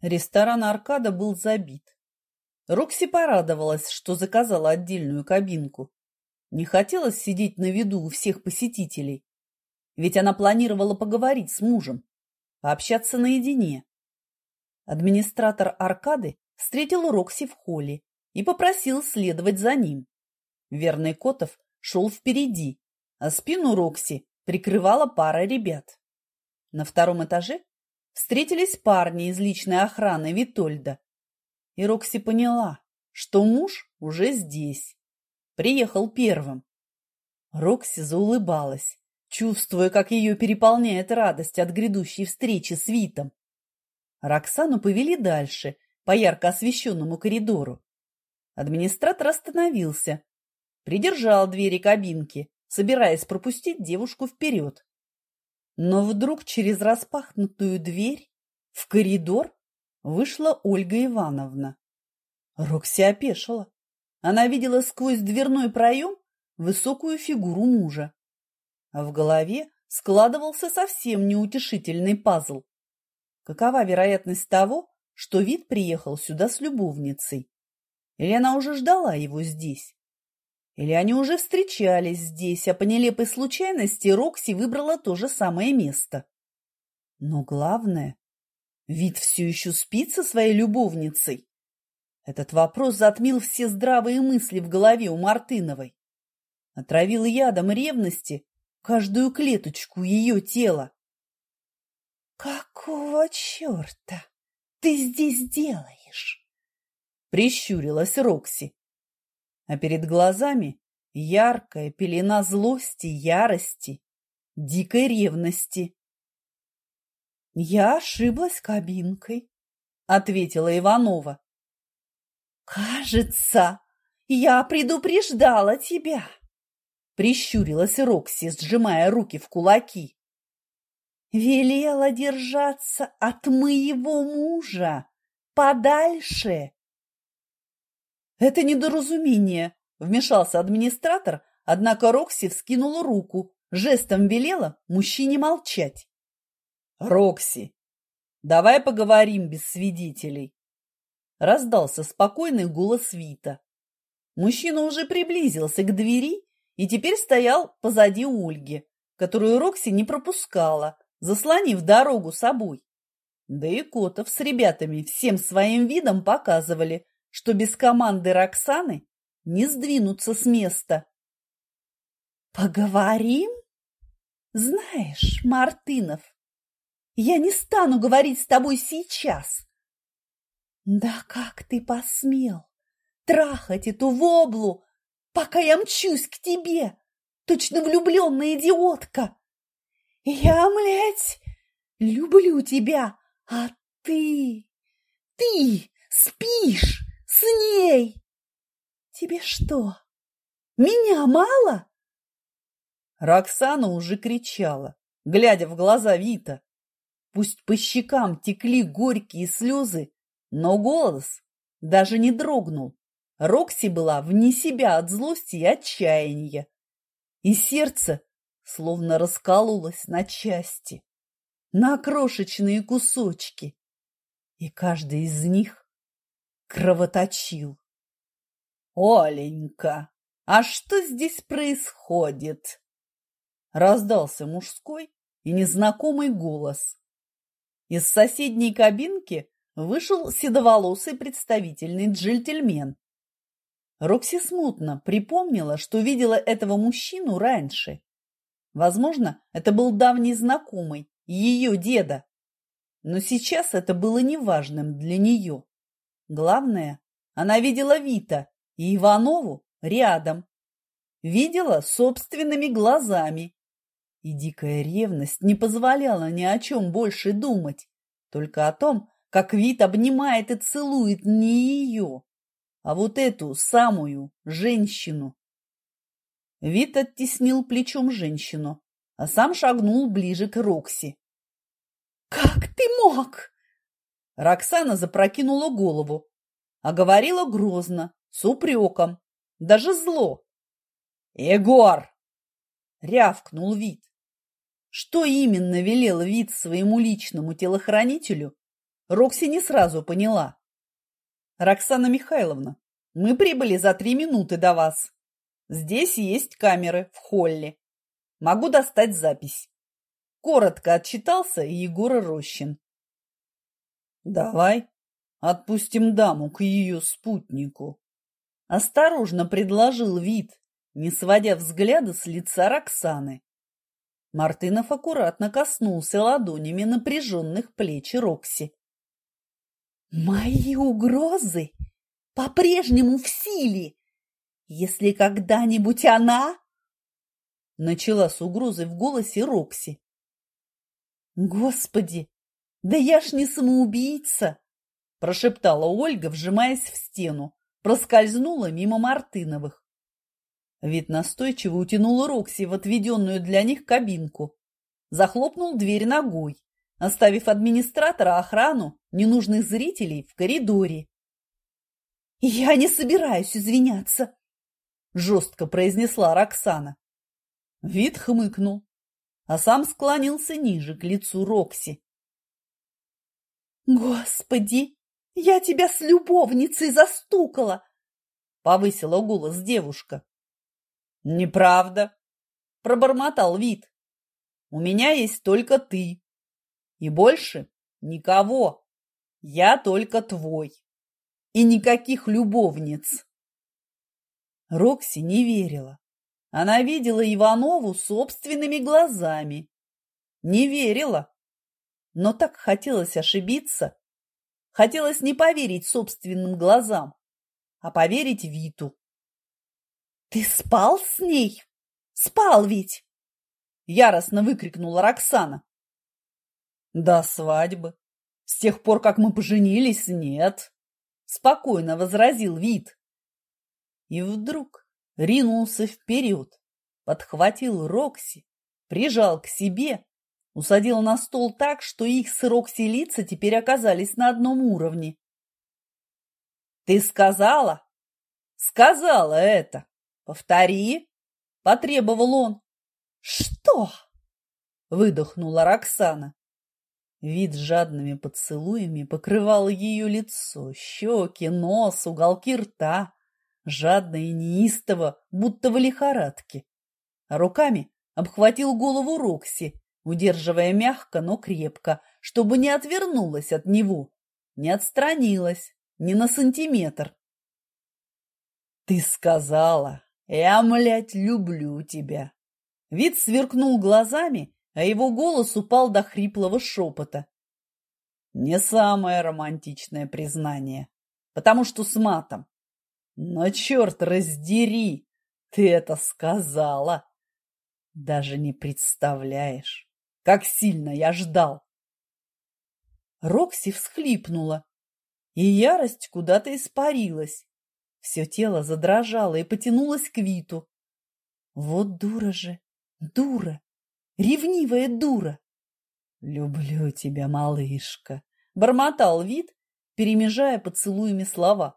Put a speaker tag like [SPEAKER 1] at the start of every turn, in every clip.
[SPEAKER 1] Ресторан «Аркада» был забит. Рокси порадовалась, что заказала отдельную кабинку. Не хотелось сидеть на виду у всех посетителей. Ведь она планировала поговорить с мужем, пообщаться наедине. Администратор «Аркады» встретил Рокси в холле и попросил следовать за ним. Верный Котов шел впереди, а спину Рокси прикрывала пара ребят. На втором этаже встретились парни из личной охраны Витольда. И Рокси поняла, что муж уже здесь. Приехал первым. Рокси заулыбалась, чувствуя, как ее переполняет радость от грядущей встречи с Витом. Роксану повели дальше, по ярко освещенному коридору. Администратор остановился, придержал двери кабинки, собираясь пропустить девушку вперед. Но вдруг через распахнутую дверь в коридор вышла Ольга Ивановна. Рокси опешила. Она видела сквозь дверной проем высокую фигуру мужа. А в голове складывался совсем неутешительный пазл. Какова вероятность того, что вид приехал сюда с любовницей? Или она уже ждала его здесь? Или они уже встречались здесь, а по нелепой случайности Рокси выбрала то же самое место. Но главное, вид все еще спит со своей любовницей. Этот вопрос затмил все здравые мысли в голове у Мартыновой. Отравил ядом ревности каждую клеточку ее тела.
[SPEAKER 2] «Какого черта ты здесь делаешь?»
[SPEAKER 1] Прищурилась Рокси а перед глазами яркая пелена злости, ярости, дикой ревности.
[SPEAKER 2] «Я ошиблась кабинкой», — ответила Иванова. «Кажется, я предупреждала тебя», — прищурилась Рокси, сжимая руки в кулаки. «Велела держаться от моего мужа подальше
[SPEAKER 1] «Это недоразумение», – вмешался администратор, однако Рокси вскинула руку, жестом велела мужчине молчать. «Рокси, давай поговорим без свидетелей», – раздался спокойный голос Вита. Мужчина уже приблизился к двери и теперь стоял позади Ольги, которую Рокси не пропускала, заслонив дорогу собой. Да и Котов с ребятами всем своим видом показывали, что без команды Роксаны не сдвинуться с места.
[SPEAKER 2] «Поговорим? Знаешь, Мартынов, я не стану говорить с тобой сейчас. Да как ты посмел трахать эту воблу, пока я мчусь к тебе, точно влюбленная идиотка? Я, млядь, люблю тебя, а ты, ты спишь с ней. Тебе что, меня мало?
[SPEAKER 1] Роксана уже кричала, глядя в глаза Вита. Пусть по щекам текли горькие слезы, но голос даже не дрогнул. Рокси была вне себя от злости и отчаяния. И сердце словно раскололось на части, на крошечные кусочки. И каждый из них кровоточил. «Оленька, а что здесь происходит?» Раздался мужской и незнакомый голос. Из соседней кабинки вышел седоволосый представительный джентльмен. Рокси смутно припомнила, что видела этого мужчину раньше. Возможно, это был давний знакомый, ее деда. Но сейчас это было неважным для нее. Главное, она видела Вита и Иванову рядом. Видела собственными глазами. И дикая ревность не позволяла ни о чем больше думать, только о том, как Вит обнимает и целует не ее, а вот эту самую женщину. Вит оттеснил плечом женщину, а сам шагнул ближе к Рокси.
[SPEAKER 2] «Как ты мог?»
[SPEAKER 1] Роксана запрокинула голову, а говорила грозно, с упреком, даже зло. «Егор!» — рявкнул вид. Что именно велел вид своему личному телохранителю, Рокси не сразу поняла. «Роксана Михайловна, мы прибыли за три минуты до вас. Здесь есть камеры в холле. Могу достать запись». Коротко отчитался Егор Рощин. «Давай отпустим даму к ее спутнику», – осторожно предложил вид, не сводя взгляда с лица Роксаны. Мартынов аккуратно коснулся ладонями напряженных плеч Рокси.
[SPEAKER 2] «Мои угрозы по-прежнему в силе, если когда-нибудь она...»
[SPEAKER 1] Начала с угрозой в голосе Рокси.
[SPEAKER 2] «Господи, да я ж не самоубийца!»
[SPEAKER 1] Прошептала Ольга, вжимаясь в стену, проскользнула мимо Мартыновых. Вид настойчиво утянул Рокси в отведенную для них кабинку. Захлопнул дверь ногой, оставив администратора охрану ненужных зрителей в коридоре.
[SPEAKER 2] «Я не собираюсь извиняться», – жестко произнесла Роксана.
[SPEAKER 1] Вид хмыкнул, а сам склонился ниже к лицу Рокси.
[SPEAKER 2] «Господи, я тебя с любовницей застукала!» – повысила голос девушка.
[SPEAKER 1] «Неправда!» – пробормотал вид. «У меня есть только ты. И больше никого. Я только твой. И никаких любовниц!» Рокси не верила. Она видела Иванову собственными глазами. Не верила. Но так хотелось ошибиться. Хотелось не поверить собственным глазам, а поверить Виту.
[SPEAKER 2] «Ты спал с ней? Спал ведь!»
[SPEAKER 1] Яростно выкрикнула Роксана. «До свадьбы. С тех пор, как мы поженились, нет!» Спокойно возразил Вит. И вдруг ринулся вперед, подхватил Рокси, прижал к себе, усадил на стол так, что их с Рокси лица теперь оказались на одном уровне. «Ты сказала? Сказала это!» «Повтори!» – потребовал он.
[SPEAKER 2] «Что?»
[SPEAKER 1] – выдохнула Роксана. Вид жадными поцелуями покрывал ее лицо, щеки, нос, уголки рта, жадно и неистово, будто в лихорадке. Руками обхватил голову Рокси, удерживая мягко, но крепко, чтобы не отвернулась от него, не отстранилась, ни на сантиметр. «Ты сказала, «Я, млядь, люблю тебя!» Вид сверкнул глазами, а его голос упал до хриплого шепота. Не самое романтичное признание, потому что с матом. Но, черт раздери, ты это сказала! Даже не представляешь, как сильно я ждал. Рокси всхлипнула, и ярость куда-то испарилась. Все тело задрожало и потянулось к Виту. Вот дура же, дура, ревнивая дура. «Люблю тебя, малышка», — бормотал Вит, перемежая поцелуями слова.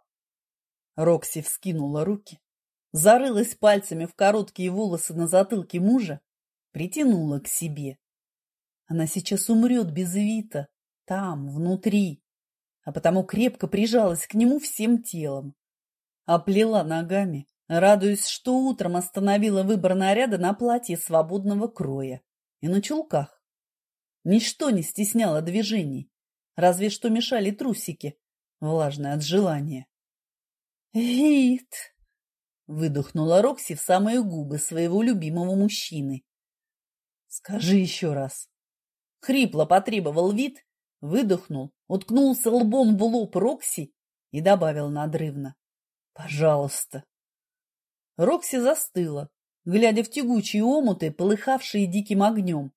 [SPEAKER 1] Рокси вскинула руки, зарылась пальцами в короткие волосы на затылке мужа, притянула к себе. Она сейчас умрет без Вита, там, внутри, а потому крепко прижалась к нему всем телом оплела ногами, радуясь, что утром остановила выбор наряда на платье свободного кроя и на чулках. Ничто не стесняло движений, разве что мешали трусики, влажные от желания.
[SPEAKER 2] «Вид!»
[SPEAKER 1] — выдохнула Рокси в самые губы своего любимого мужчины. «Скажи еще раз». Хрипло потребовал вид, выдохнул, уткнулся лбом в лоб Рокси и добавил надрывно. Пожалуйста. Рокси застыла, глядя в тягучие омуты, полыхавшие диким огнем.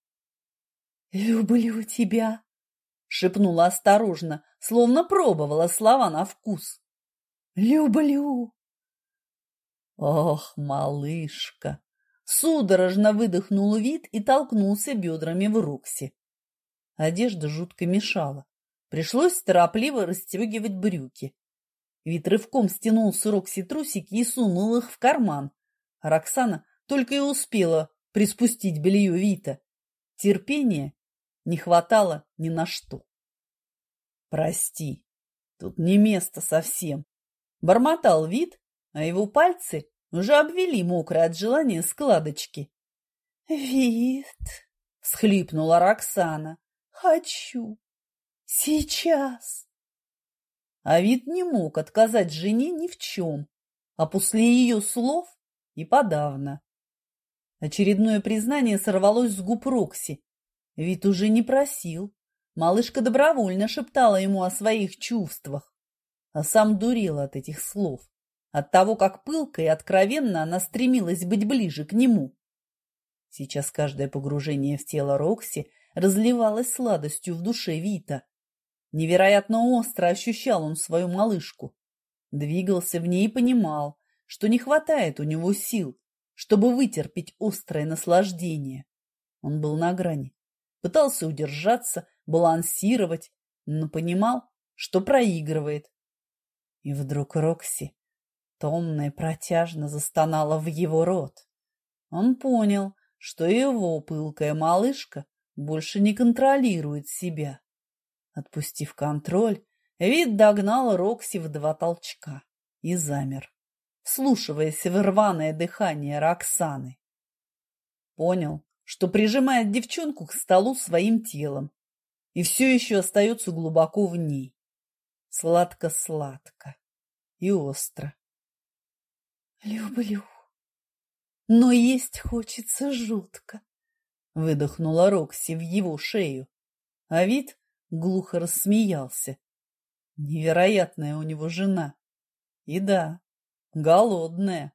[SPEAKER 2] «Люблю тебя!»
[SPEAKER 1] — шепнула осторожно, словно пробовала слова на вкус.
[SPEAKER 2] «Люблю!»
[SPEAKER 1] «Ох, малышка!» Судорожно выдохнул вид и толкнулся бедрами в Рокси. Одежда жутко мешала. Пришлось торопливо расстегивать брюки. Вид рывком стянул с Рокси трусики и сунул их в карман. А Роксана только и успела приспустить белье Вита. Терпения не хватало ни на что. Прости, тут не место совсем. Бормотал вид, а его пальцы уже обвели мокрые от желания складочки.
[SPEAKER 2] Вид, всхлипнула Роксана. Хочу. Сейчас.
[SPEAKER 1] А вид не мог отказать жене ни в чем, а после ее слов и подавно. Очередное признание сорвалось с губ Рокси. Вид уже не просил. Малышка добровольно шептала ему о своих чувствах, а сам дурел от этих слов, от того, как пылко и откровенно она стремилась быть ближе к нему. Сейчас каждое погружение в тело Рокси разливалось сладостью в душе Вита. Невероятно остро ощущал он свою малышку. Двигался в ней и понимал, что не хватает у него сил, чтобы вытерпеть острое наслаждение. Он был на грани, пытался удержаться, балансировать, но понимал, что проигрывает. И вдруг Рокси томно и протяжно застонала в его рот. Он понял, что его пылкая малышка больше не контролирует себя. Отпустив контроль, вид догнал Рокси в два толчка и замер, вслушиваясь в рваное дыхание Роксаны. Понял, что прижимает девчонку к столу своим телом и все еще остается глубоко в ней. Сладко-сладко и остро.
[SPEAKER 2] «Люблю», но есть хочется жутко.
[SPEAKER 1] Выдохнула Рокси в его шею, а вид глухо рассмеялся. Невероятная у него жена. И да, голодная.